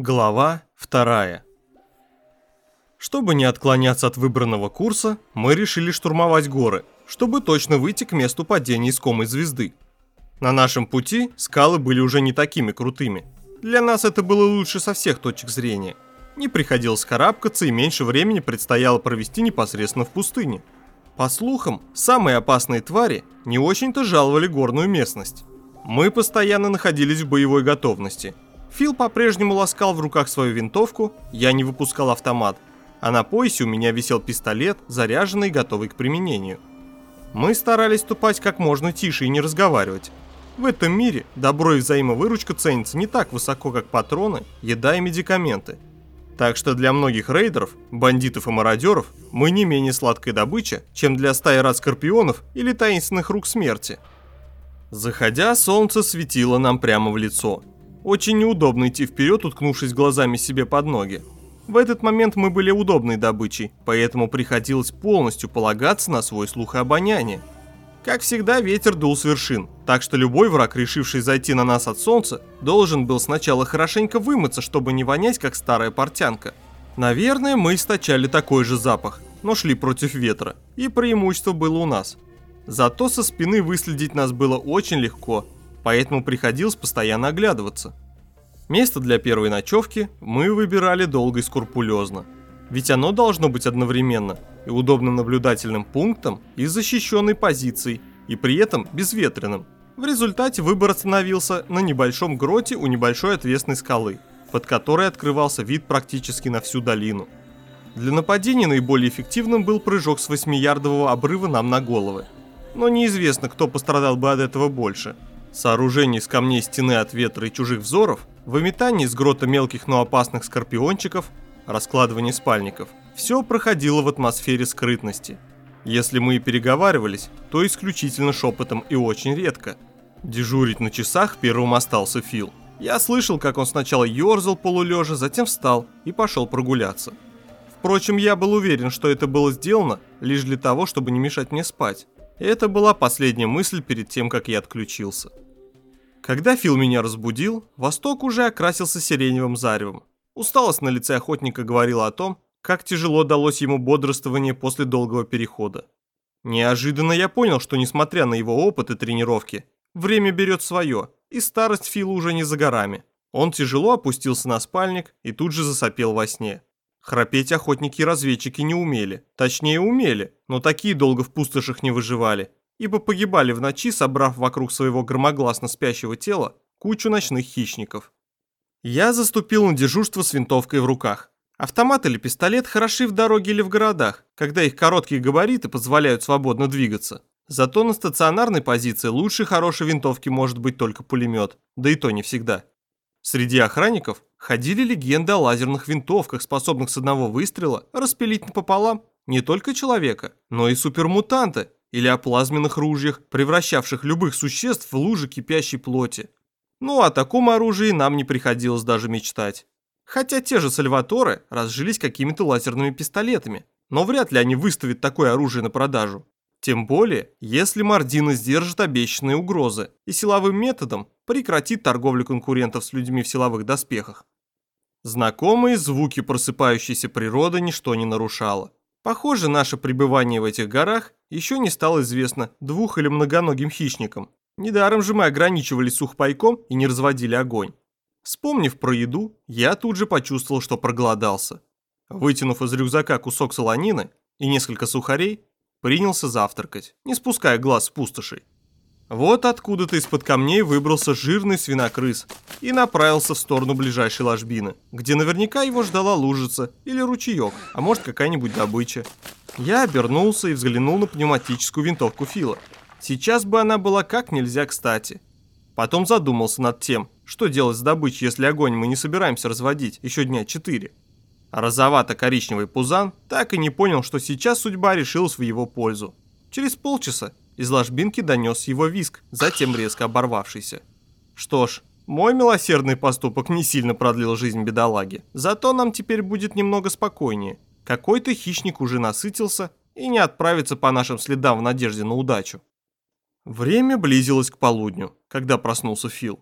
Глава вторая. Чтобы не отклоняться от выбранного курса, мы решили штурмовать горы, чтобы точно выйти к месту падения искомой звезды. На нашем пути скалы были уже не такими крутыми. Для нас это было лучше со всех точек зрения. Не приходилось карабкаться и меньше времени предстояло провести непосредственно в пустыне. По слухам, самые опасные твари не очень-то жаловали горную местность. Мы постоянно находились в боевой готовности – Фил по-прежнему ласкал в руках свою винтовку, я не выпускал автомат, а на поясе у меня висел пистолет, заряженный и готовый к применению. Мы старались ступать как можно тише и не разговаривать. В этом мире добро и взаимовыручка ценятся не так высоко, как патроны, еда и медикаменты. Так что для многих рейдеров, бандитов и мародеров мы не менее сладкая добыча, чем для стаи рад скорпионов или таинственных рук смерти. Заходя, солнце светило нам прямо в лицо – очень неудобно идти вперед, уткнувшись глазами себе под ноги. В этот момент мы были удобной добычей, поэтому приходилось полностью полагаться на свой слух и обоняние. Как всегда, ветер дул с вершин, так что любой враг, решивший зайти на нас от солнца, должен был сначала хорошенько вымыться, чтобы не вонять, как старая портянка. Наверное, мы источали такой же запах, но шли против ветра, и преимущество было у нас. Зато со спины выследить нас было очень легко – поэтому приходилось постоянно оглядываться. Место для первой ночевки мы выбирали долго и скрупулезно, ведь оно должно быть одновременно и удобным наблюдательным пунктом, и защищенной позицией, и при этом безветренным. В результате выбор остановился на небольшом гроте у небольшой отвесной скалы, под которой открывался вид практически на всю долину. Для нападения наиболее эффективным был прыжок с 8-ярдового обрыва нам на головы. Но неизвестно, кто пострадал бы от этого больше – Сооружение из камней стены от ветра и чужих взоров, выметание из грота мелких, но опасных скорпиончиков, раскладывание спальников – все проходило в атмосфере скрытности. Если мы и переговаривались, то исключительно шепотом и очень редко. Дежурить на часах первым остался Фил. Я слышал, как он сначала ерзал полулежа, затем встал и пошел прогуляться. Впрочем, я был уверен, что это было сделано лишь для того, чтобы не мешать мне спать. Это была последняя мысль перед тем, как я отключился. Когда Фил меня разбудил, восток уже окрасился сиреневым заревом. Усталость на лице охотника говорила о том, как тяжело далось ему бодрствование после долгого перехода. Неожиданно я понял, что несмотря на его опыт и тренировки, время берет свое, и старость Фила уже не за горами. Он тяжело опустился на спальник и тут же засопел во сне. Храпеть охотники и разведчики не умели. Точнее, умели, но такие долго в пустошах не выживали, ибо погибали в ночи, собрав вокруг своего громогласно спящего тела кучу ночных хищников. Я заступил на дежурство с винтовкой в руках. Автомат или пистолет хороши в дороге или в городах, когда их короткие габариты позволяют свободно двигаться. Зато на стационарной позиции лучше хорошей винтовки может быть только пулемет, да и то не всегда. Среди охранников ходили легенды о лазерных винтовках, способных с одного выстрела распилить напополам не только человека, но и супермутанта, или о плазменных ружьях, превращавших любых существ в лужи кипящей плоти. Ну, о таком оружии нам не приходилось даже мечтать. Хотя те же Сальваторы разжились какими-то лазерными пистолетами, но вряд ли они выставят такое оружие на продажу. Тем более, если Мардина сдержит обещанные угрозы и силовым методом прекратит торговлю конкурентов с людьми в силовых доспехах. Знакомые звуки просыпающейся природы ничто не нарушало. Похоже, наше пребывание в этих горах еще не стало известно двух- или многоногим хищникам. Недаром же мы ограничивались сухпайком и не разводили огонь. Вспомнив про еду, я тут же почувствовал, что проголодался. Вытянув из рюкзака кусок солонины и несколько сухарей, принялся завтракать, не спуская глаз с пустошей. Вот откуда-то из-под камней выбрался жирный свинокрыс и направился в сторону ближайшей ложбины, где наверняка его ждала лужица или ручеек, а может какая-нибудь добыча. Я обернулся и взглянул на пневматическую винтовку Фила. Сейчас бы она была как нельзя кстати. Потом задумался над тем, что делать с добычей, если огонь мы не собираемся разводить еще дня четыре. Розовато-коричневый пузан так и не понял, что сейчас судьба решилась в его пользу. Через полчаса из ложбинки донес его виск, затем резко оборвавшийся. Что ж, мой милосердный поступок не сильно продлил жизнь бедолаги, зато нам теперь будет немного спокойнее. Какой-то хищник уже насытился и не отправится по нашим следам в надежде на удачу. Время близилось к полудню, когда проснулся Фил.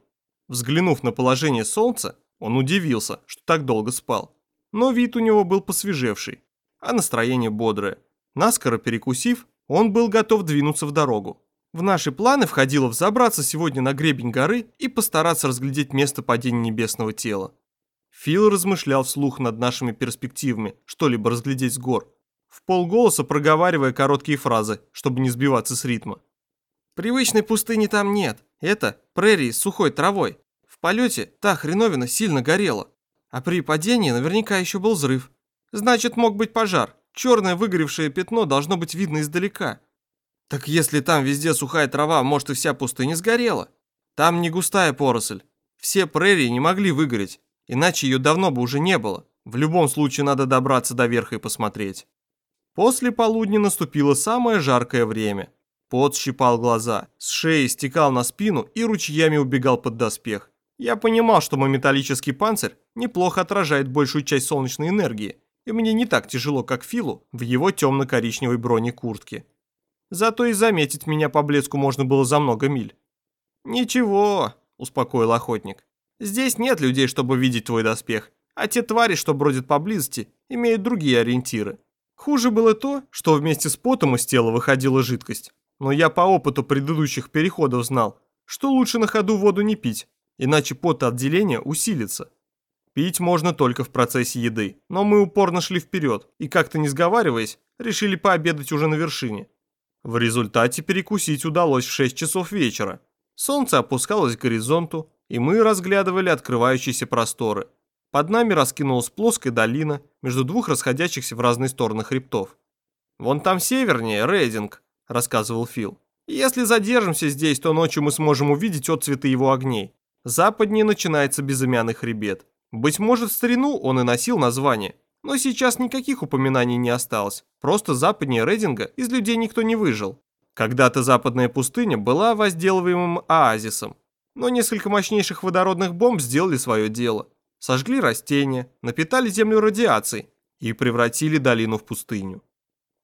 Взглянув на положение солнца, Он удивился, что так долго спал. Но вид у него был посвежевший, а настроение бодрое. Наскоро перекусив, он был готов двинуться в дорогу. В наши планы входило взобраться сегодня на гребень горы и постараться разглядеть место падения небесного тела. Фил размышлял вслух над нашими перспективами, что-либо разглядеть с гор, в полголоса проговаривая короткие фразы, чтобы не сбиваться с ритма. Привычной пустыни там нет. Это прерии с сухой травой. В полете та хреновина сильно горела. А при падении наверняка еще был взрыв. Значит, мог быть пожар. Черное выгоревшее пятно должно быть видно издалека. Так если там везде сухая трава, может и вся пустыня сгорела? Там не густая поросль. Все прерии не могли выгореть, иначе ее давно бы уже не было. В любом случае надо добраться до верха и посмотреть. После полудня наступило самое жаркое время. Пот щипал глаза, с шеи стекал на спину и ручьями убегал под доспех. Я понимал, что мой металлический панцирь неплохо отражает большую часть солнечной энергии, и мне не так тяжело, как Филу в его темно-коричневой бронекуртке. Зато и заметить меня по блеску можно было за много миль. «Ничего», – успокоил охотник. «Здесь нет людей, чтобы видеть твой доспех, а те твари, что бродят поблизости, имеют другие ориентиры. Хуже было то, что вместе с потом из тела выходила жидкость, но я по опыту предыдущих переходов знал, что лучше на ходу воду не пить, иначе потоотделение усилится. Пить можно только в процессе еды, но мы упорно шли вперед и, как-то не сговариваясь, решили пообедать уже на вершине. В результате перекусить удалось в 6 часов вечера. Солнце опускалось к горизонту, и мы разглядывали открывающиеся просторы. Под нами раскинулась плоская долина между двух расходящихся в разные стороны хребтов. «Вон там севернее, Рейдинг», – рассказывал Фил. «Если задержимся здесь, то ночью мы сможем увидеть отцветы его огней. Западнее начинается безымянный хребет. Быть может, в старину он и носил название, но сейчас никаких упоминаний не осталось. Просто западнее Рейдинга из людей никто не выжил. Когда-то западная пустыня была возделываемым оазисом, но несколько мощнейших водородных бомб сделали свое дело. Сожгли растения, напитали землю радиацией и превратили долину в пустыню.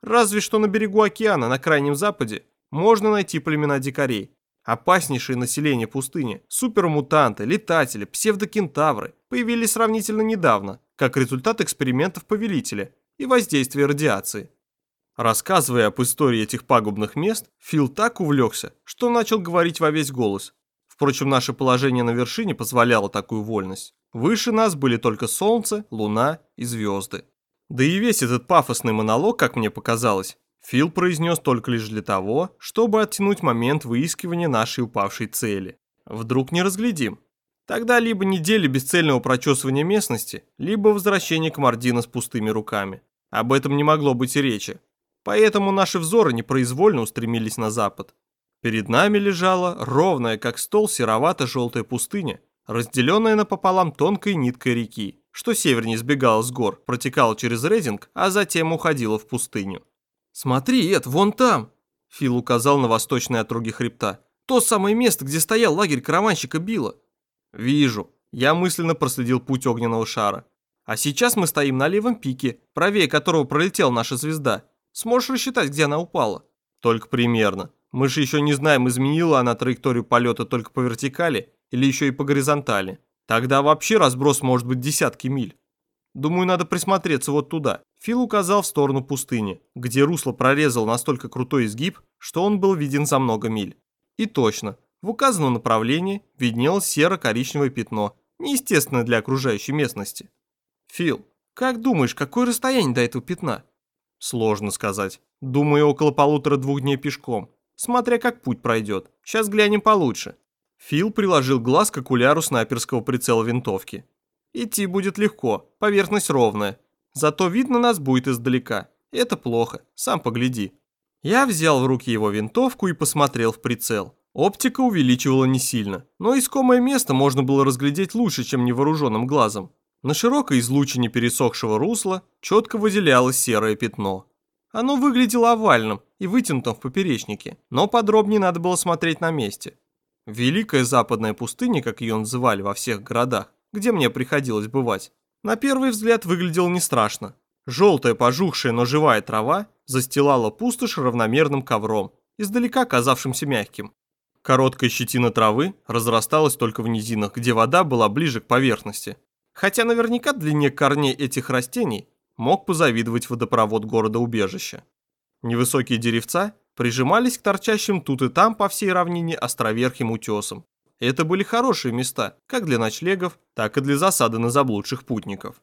Разве что на берегу океана, на крайнем западе, можно найти племена дикарей. Опаснейшее население пустыни, супермутанты, летатели, псевдокентавры появились сравнительно недавно, как результат экспериментов повелителя и воздействия радиации. Рассказывая об истории этих пагубных мест, Фил так увлекся, что начал говорить во весь голос. Впрочем, наше положение на вершине позволяло такую вольность. Выше нас были только солнце, луна и звезды. Да и весь этот пафосный монолог, как мне показалось, Фил произнес только лишь для того, чтобы оттянуть момент выискивания нашей упавшей цели. Вдруг не разглядим. Тогда либо недели бесцельного прочесывания местности, либо возвращение к Мардина с пустыми руками. Об этом не могло быть и речи. Поэтому наши взоры непроизвольно устремились на запад. Перед нами лежала ровная, как стол, серовато-желтая пустыня, разделенная напополам тонкой ниткой реки что севернее сбегала с гор, протекала через Рейдинг, а затем уходила в пустыню. «Смотри, Эд, вон там!» Фил указал на восточные отруги хребта. «То самое место, где стоял лагерь караванщика Билла». «Вижу». Я мысленно проследил путь огненного шара. «А сейчас мы стоим на левом пике, правее которого пролетела наша звезда. Сможешь рассчитать, где она упала?» «Только примерно. Мы же еще не знаем, изменила она траекторию полета только по вертикали или еще и по горизонтали». Тогда вообще разброс может быть десятки миль. Думаю, надо присмотреться вот туда. Фил указал в сторону пустыни, где русло прорезал настолько крутой изгиб, что он был виден за много миль. И точно, в указанном направлении виднелось серо-коричневое пятно, неестественное для окружающей местности. Фил, как думаешь, какое расстояние до этого пятна? Сложно сказать. Думаю, около полутора-двух дней пешком. Смотря как путь пройдет. Сейчас глянем получше. Фил приложил глаз к окуляру снайперского прицела винтовки. Идти будет легко, поверхность ровная. Зато видно нас будет издалека. Это плохо, сам погляди. Я взял в руки его винтовку и посмотрел в прицел. Оптика увеличивала не сильно, но искомое место можно было разглядеть лучше, чем невооруженным глазом. На широкой излучине пересохшего русла четко выделялось серое пятно. Оно выглядело овальным и вытянутым в поперечнике, но подробнее надо было смотреть на месте. Великая западная пустыня, как ее называли во всех городах, где мне приходилось бывать, на первый взгляд выглядела не страшно. Желтая, пожухшая, но живая трава застилала пустошь равномерным ковром, издалека казавшимся мягким. Короткая щетина травы разрасталась только в низинах, где вода была ближе к поверхности. Хотя наверняка длине корней этих растений мог позавидовать водопровод города-убежища. Невысокие деревца прижимались к торчащим тут и там по всей равнине островерхим утесам. Это были хорошие места, как для ночлегов, так и для засады на заблудших путников.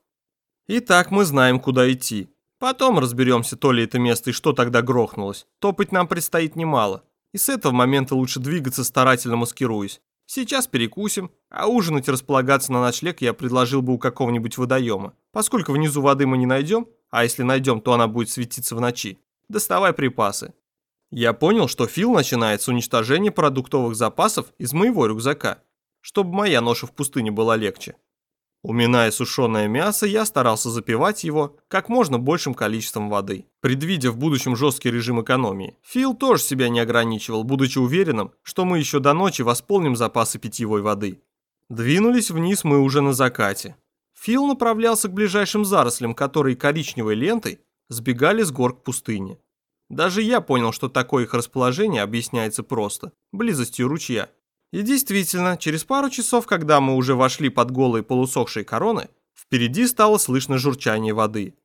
Итак, мы знаем, куда идти. Потом разберемся, то ли это место и что тогда грохнулось. Топать нам предстоит немало. И с этого момента лучше двигаться старательно маскируясь. Сейчас перекусим, а ужинать и располагаться на ночлег я предложил бы у какого-нибудь водоема. Поскольку внизу воды мы не найдем, а если найдем, то она будет светиться в ночи. Доставай припасы. Я понял, что Фил начинает с уничтожения продуктовых запасов из моего рюкзака, чтобы моя ноша в пустыне была легче. Уминая сушеное мясо, я старался запивать его как можно большим количеством воды, предвидя в будущем жесткий режим экономии. Фил тоже себя не ограничивал, будучи уверенным, что мы еще до ночи восполним запасы питьевой воды. Двинулись вниз мы уже на закате. Фил направлялся к ближайшим зарослям, которые коричневой лентой сбегали с гор к пустыне. Даже я понял, что такое их расположение объясняется просто – близостью ручья. И действительно, через пару часов, когда мы уже вошли под голые полусохшие короны, впереди стало слышно журчание воды.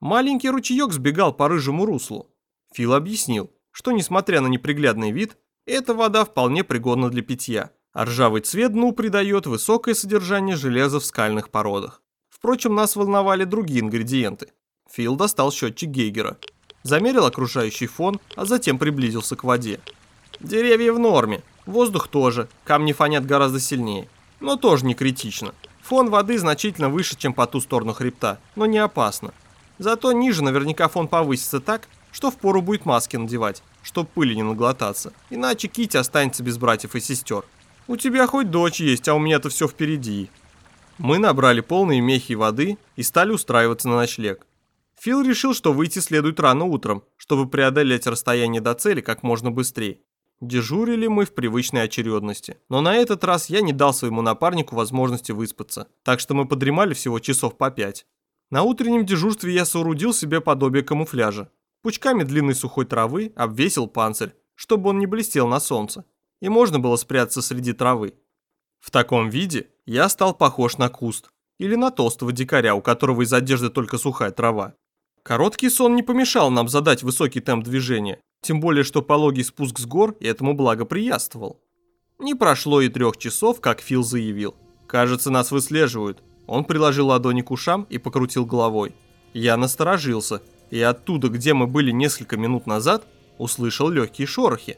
Маленький ручеек сбегал по рыжему руслу. Фил объяснил, что несмотря на неприглядный вид, эта вода вполне пригодна для питья, а ржавый цвет дну придает высокое содержание железа в скальных породах. Впрочем, нас волновали другие ингредиенты. Фил достал счетчик Гейгера – замерил окружающий фон, а затем приблизился к воде. Деревья в норме, воздух тоже, камни фонят гораздо сильнее, но тоже не критично. Фон воды значительно выше, чем по ту сторону хребта, но не опасно. Зато ниже наверняка фон повысится так, что впору будет маски надевать, чтоб пыли не наглотаться, иначе Кити останется без братьев и сестер. У тебя хоть дочь есть, а у меня-то все впереди. Мы набрали полные мехи воды и стали устраиваться на ночлег. Фил решил, что выйти следует рано утром, чтобы преодолеть расстояние до цели как можно быстрее. Дежурили мы в привычной очередности. Но на этот раз я не дал своему напарнику возможности выспаться, так что мы подремали всего часов по пять. На утреннем дежурстве я соорудил себе подобие камуфляжа. Пучками длинной сухой травы обвесил панцирь, чтобы он не блестел на солнце, и можно было спрятаться среди травы. В таком виде я стал похож на куст или на толстого дикаря, у которого из одежды только сухая трава. Короткий сон не помешал нам задать высокий темп движения, тем более что пологий спуск с гор этому благоприятствовал. Не прошло и трех часов, как Фил заявил. «Кажется, нас выслеживают». Он приложил ладони к ушам и покрутил головой. Я насторожился, и оттуда, где мы были несколько минут назад, услышал легкие шорохи.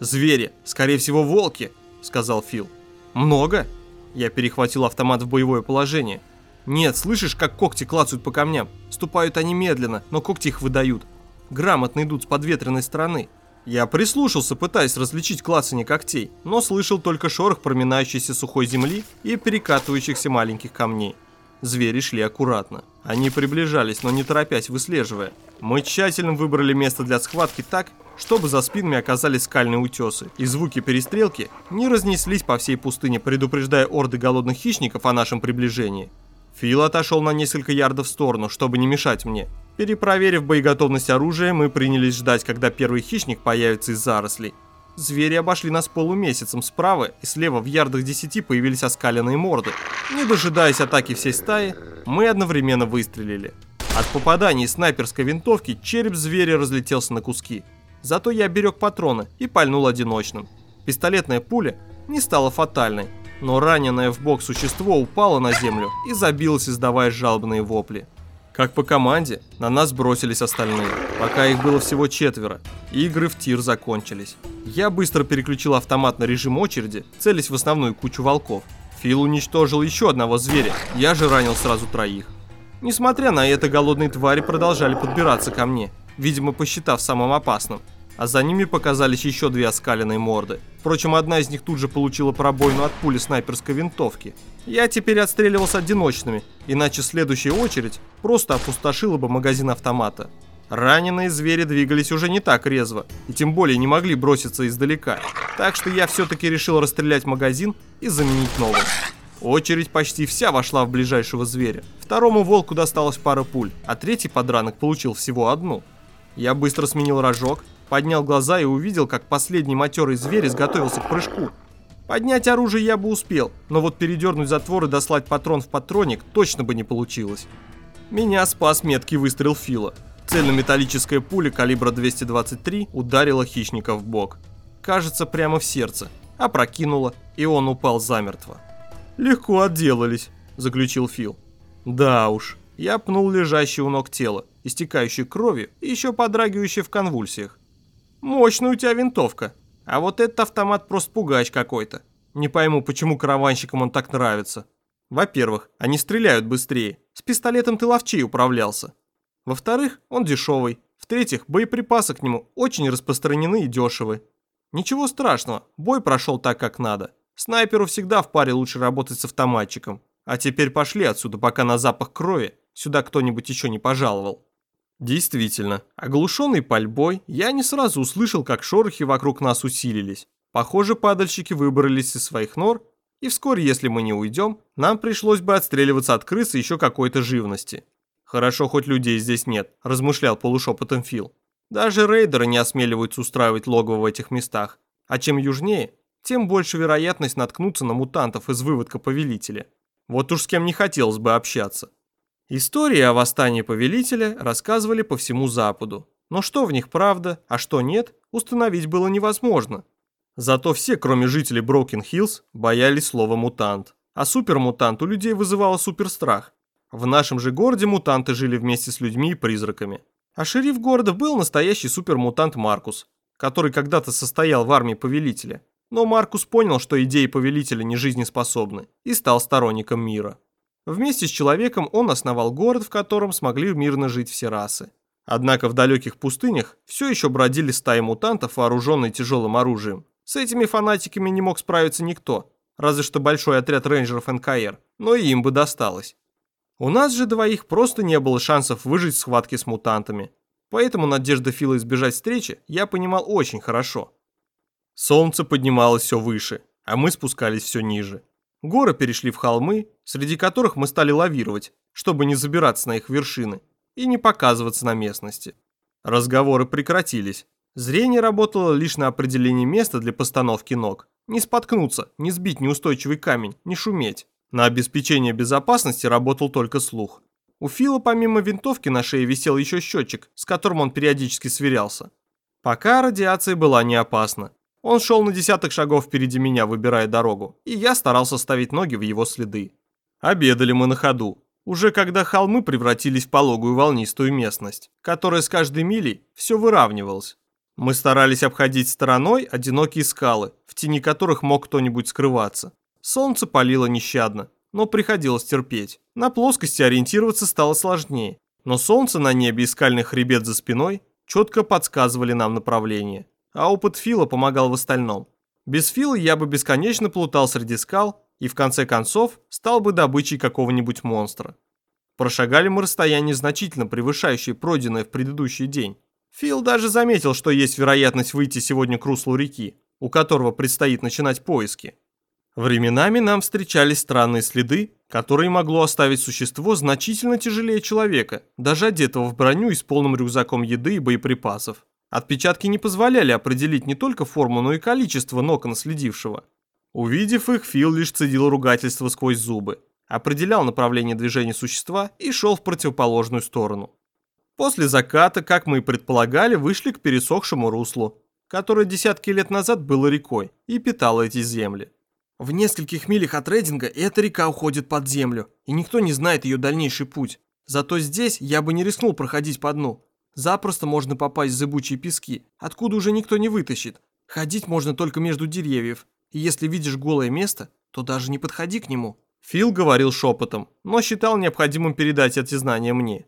«Звери, скорее всего волки», — сказал Фил. «Много?» Я перехватил автомат в боевое положение. Нет, слышишь, как когти клацают по камням? Ступают они медленно, но когти их выдают. Грамотно идут с подветренной стороны. Я прислушался, пытаясь различить клацание когтей, но слышал только шорох проминающейся сухой земли и перекатывающихся маленьких камней. Звери шли аккуратно. Они приближались, но не торопясь, выслеживая. Мы тщательно выбрали место для схватки так, чтобы за спинами оказались скальные утесы, и звуки перестрелки не разнеслись по всей пустыне, предупреждая орды голодных хищников о нашем приближении. Фил отошел на несколько ярдов в сторону, чтобы не мешать мне. Перепроверив боеготовность оружия, мы принялись ждать, когда первый хищник появится из зарослей. Звери обошли нас полумесяцем справа, и слева в ярдах десяти появились оскаленные морды. Не дожидаясь атаки всей стаи, мы одновременно выстрелили. От попаданий снайперской винтовки череп зверя разлетелся на куски. Зато я берег патроны и пальнул одиночным. Пистолетная пуля не стала фатальной, но раненое в бок существо упало на землю и забилось, издавая жалобные вопли. Как по команде, на нас бросились остальные, пока их было всего четверо. Игры в тир закончились. Я быстро переключил автомат на режим очереди, целясь в основную кучу волков. Фил уничтожил еще одного зверя, я же ранил сразу троих. Несмотря на это, голодные твари продолжали подбираться ко мне, видимо посчитав самым опасным а за ними показались еще две оскаленные морды. Впрочем, одна из них тут же получила пробоину от пули снайперской винтовки. Я теперь отстреливался одиночными, иначе следующая очередь просто опустошила бы магазин автомата. Раненые звери двигались уже не так резво, и тем более не могли броситься издалека, так что я все-таки решил расстрелять магазин и заменить новый. Очередь почти вся вошла в ближайшего зверя. Второму волку досталась пара пуль, а третий подранок получил всего одну. Я быстро сменил рожок, поднял глаза и увидел, как последний матерый зверь изготовился к прыжку. Поднять оружие я бы успел, но вот передернуть затвор и дослать патрон в патроник точно бы не получилось. Меня спас меткий выстрел Фила. Цельнометаллическая пуля калибра 223 ударила хищника в бок. Кажется, прямо в сердце. Опрокинула, и он упал замертво. «Легко отделались», – заключил Фил. «Да уж, я пнул лежащее у ног тело, истекающее кровью и еще подрагивающее в конвульсиях. Мощная у тебя винтовка, а вот этот автомат просто пугач какой-то. Не пойму, почему караванщикам он так нравится. Во-первых, они стреляют быстрее, с пистолетом ты ловчей управлялся. Во-вторых, он дешевый. В-третьих, боеприпасы к нему очень распространены и дешевы. Ничего страшного, бой прошел так, как надо. Снайперу всегда в паре лучше работать с автоматчиком. А теперь пошли отсюда, пока на запах крови сюда кто-нибудь еще не пожаловал. Действительно, оглушенный пальбой, я не сразу услышал, как шорохи вокруг нас усилились. Похоже, падальщики выбрались из своих нор, и вскоре, если мы не уйдем, нам пришлось бы отстреливаться от крысы еще какой-то живности. Хорошо, хоть людей здесь нет, размышлял полушепотом Фил. Даже рейдеры не осмеливаются устраивать логово в этих местах, а чем южнее, тем больше вероятность наткнуться на мутантов из выводка повелителя. Вот уж с кем не хотелось бы общаться. Истории о восстании повелителя рассказывали по всему Западу, но что в них правда, а что нет, установить было невозможно. Зато все, кроме жителей Броукен-Хиллз, боялись слова «мутант». А супермутант у людей вызывало суперстрах. В нашем же городе мутанты жили вместе с людьми и призраками. А шериф города был настоящий супермутант Маркус, который когда-то состоял в армии повелителя. Но Маркус понял, что идеи повелителя не жизнеспособны, и стал сторонником мира. Вместе с человеком он основал город, в котором смогли мирно жить все расы. Однако в далеких пустынях все еще бродили стаи мутантов, вооруженные тяжелым оружием. С этими фанатиками не мог справиться никто, разве что большой отряд рейнджеров НКР, но и им бы досталось. У нас же двоих просто не было шансов выжить в схватке с мутантами. Поэтому надежда Фила избежать встречи я понимал очень хорошо. Солнце поднималось все выше, а мы спускались все ниже. Горы перешли в холмы, среди которых мы стали лавировать, чтобы не забираться на их вершины и не показываться на местности. Разговоры прекратились. Зрение работало лишь на определение места для постановки ног. Не споткнуться, не сбить неустойчивый камень, не шуметь. На обеспечение безопасности работал только слух. У Фила помимо винтовки на шее висел еще счетчик, с которым он периодически сверялся. Пока радиация была не опасна. Он шел на десяток шагов впереди меня, выбирая дорогу, и я старался ставить ноги в его следы. Обедали мы на ходу, уже когда холмы превратились в пологую волнистую местность, которая с каждой милей все выравнивалась. Мы старались обходить стороной одинокие скалы, в тени которых мог кто-нибудь скрываться. Солнце палило нещадно, но приходилось терпеть. На плоскости ориентироваться стало сложнее, но солнце на небе и скальный хребет за спиной четко подсказывали нам направление, а опыт Фила помогал в остальном. Без Фила я бы бесконечно плутал среди скал и в конце концов стал бы добычей какого-нибудь монстра. Прошагали мы расстояние значительно превышающее пройденное в предыдущий день. Фил даже заметил, что есть вероятность выйти сегодня к руслу реки, у которого предстоит начинать поиски. Временами нам встречались странные следы, которые могло оставить существо значительно тяжелее человека, даже одетого в броню и с полным рюкзаком еды и боеприпасов. Отпечатки не позволяли определить не только форму, но и количество ног наследившего. Увидев их, Фил лишь цедил ругательство сквозь зубы, определял направление движения существа и шел в противоположную сторону. После заката, как мы и предполагали, вышли к пересохшему руслу, которое десятки лет назад было рекой и питало эти земли. В нескольких милях от Рейдинга эта река уходит под землю, и никто не знает ее дальнейший путь. Зато здесь я бы не рискнул проходить по дну. Запросто можно попасть в зыбучие пески, откуда уже никто не вытащит. Ходить можно только между деревьев, и если видишь голое место, то даже не подходи к нему». Фил говорил шепотом, но считал необходимым передать эти знания мне.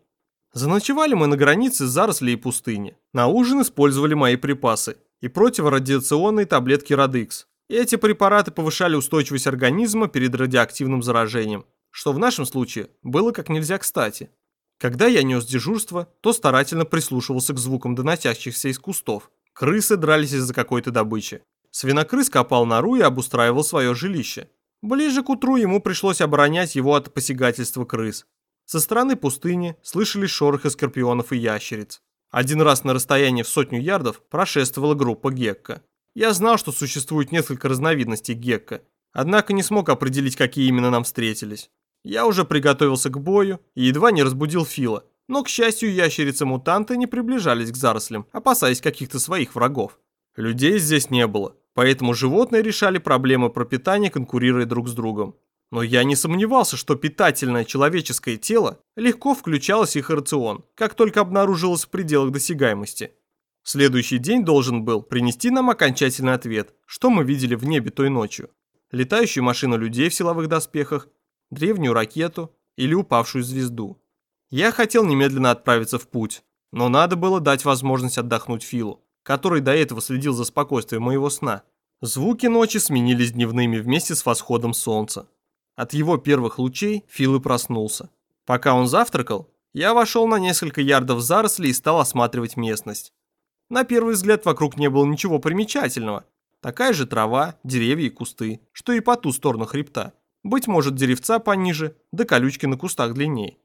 Заночевали мы на границе зарослей и пустыни. На ужин использовали мои припасы и противорадиационные таблетки Радикс. Эти препараты повышали устойчивость организма перед радиоактивным заражением, что в нашем случае было как нельзя кстати. Когда я нес дежурство, то старательно прислушивался к звукам доносящихся из кустов. Крысы дрались из-за какой-то добычи. Свинокрыс копал нору и обустраивал свое жилище. Ближе к утру ему пришлось оборонять его от посягательства крыс. Со стороны пустыни слышались шорохи скорпионов и ящериц. Один раз на расстоянии в сотню ярдов прошествовала группа гекко. Я знал, что существует несколько разновидностей гекко, однако не смог определить, какие именно нам встретились. Я уже приготовился к бою и едва не разбудил Фила, но, к счастью, ящерицы-мутанты не приближались к зарослям, опасаясь каких-то своих врагов. Людей здесь не было, поэтому животные решали проблемы пропитания, конкурируя друг с другом. Но я не сомневался, что питательное человеческое тело легко включалось в их рацион, как только обнаружилось в пределах досягаемости. Следующий день должен был принести нам окончательный ответ, что мы видели в небе той ночью. Летающую машину людей в силовых доспехах, древнюю ракету или упавшую звезду. Я хотел немедленно отправиться в путь, но надо было дать возможность отдохнуть Филу, который до этого следил за спокойствием моего сна. Звуки ночи сменились дневными вместе с восходом солнца. От его первых лучей Фил и проснулся. Пока он завтракал, я вошел на несколько ярдов заросли и стал осматривать местность. На первый взгляд вокруг не было ничего примечательного. Такая же трава, деревья и кусты, что и по ту сторону хребта. Быть может, деревца пониже, да колючки на кустах длиннее.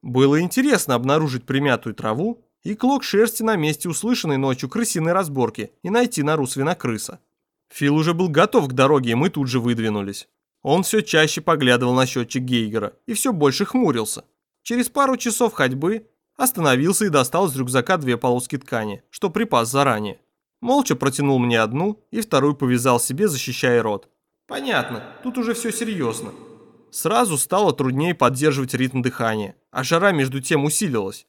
Было интересно обнаружить примятую траву и клок шерсти на месте услышанной ночью крысиной разборки и найти нору свинокрыса. Фил уже был готов к дороге, и мы тут же выдвинулись. Он все чаще поглядывал на счетчик Гейгера и все больше хмурился. Через пару часов ходьбы остановился и достал из рюкзака две полоски ткани, что припас заранее. Молча протянул мне одну и вторую повязал себе, защищая рот. Понятно, тут уже все серьезно. Сразу стало труднее поддерживать ритм дыхания, а жара между тем усилилась.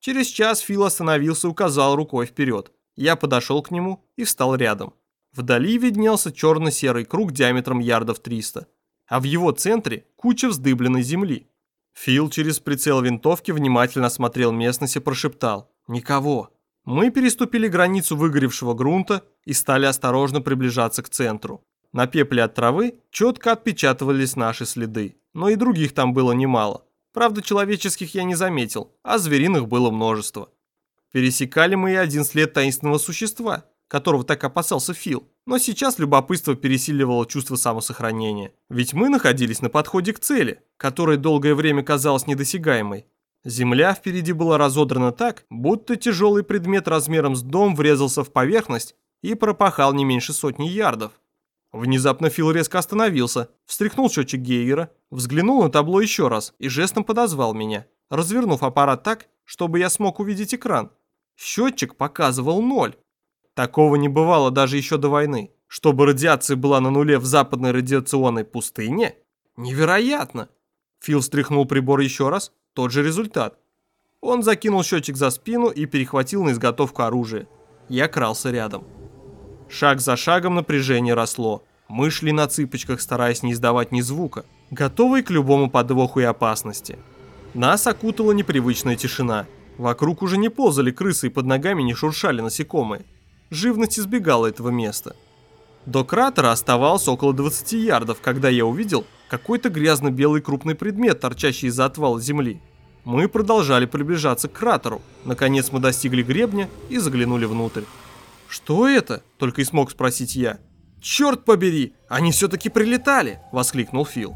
Через час Фил остановился и указал рукой вперед. Я подошел к нему и встал рядом. Вдали виднелся черно-серый круг диаметром ярдов 300, а в его центре куча вздыбленной земли. Фил через прицел винтовки внимательно осмотрел местность и прошептал «Никого». Мы переступили границу выгоревшего грунта и стали осторожно приближаться к центру. На пепле от травы четко отпечатывались наши следы, но и других там было немало. Правда, человеческих я не заметил, а звериных было множество. Пересекали мы и один след таинственного существа, которого так опасался Фил. Но сейчас любопытство пересиливало чувство самосохранения. Ведь мы находились на подходе к цели, которая долгое время казалась недосягаемой. Земля впереди была разодрана так, будто тяжелый предмет размером с дом врезался в поверхность и пропахал не меньше сотни ярдов. Внезапно Фил резко остановился, встряхнул счетчик Гейгера, взглянул на табло еще раз и жестом подозвал меня, развернув аппарат так, чтобы я смог увидеть экран. Счетчик показывал ноль. Такого не бывало даже еще до войны. Чтобы радиация была на нуле в западной радиационной пустыне? Невероятно! Фил стряхнул прибор еще раз, тот же результат. Он закинул счетчик за спину и перехватил на изготовку оружие. Я крался рядом. Шаг за шагом напряжение росло. Мы шли на цыпочках, стараясь не издавать ни звука, готовые к любому подвоху и опасности. Нас окутала непривычная тишина. Вокруг уже не ползали крысы и под ногами не шуршали насекомые. Живность избегала этого места. До кратера оставалось около 20 ярдов, когда я увидел какой-то грязно-белый крупный предмет, торчащий из-за отвала земли. Мы продолжали приближаться к кратеру. Наконец мы достигли гребня и заглянули внутрь. «Что это?» – только и смог спросить я. «Черт побери, они все-таки прилетали!» – воскликнул Фил.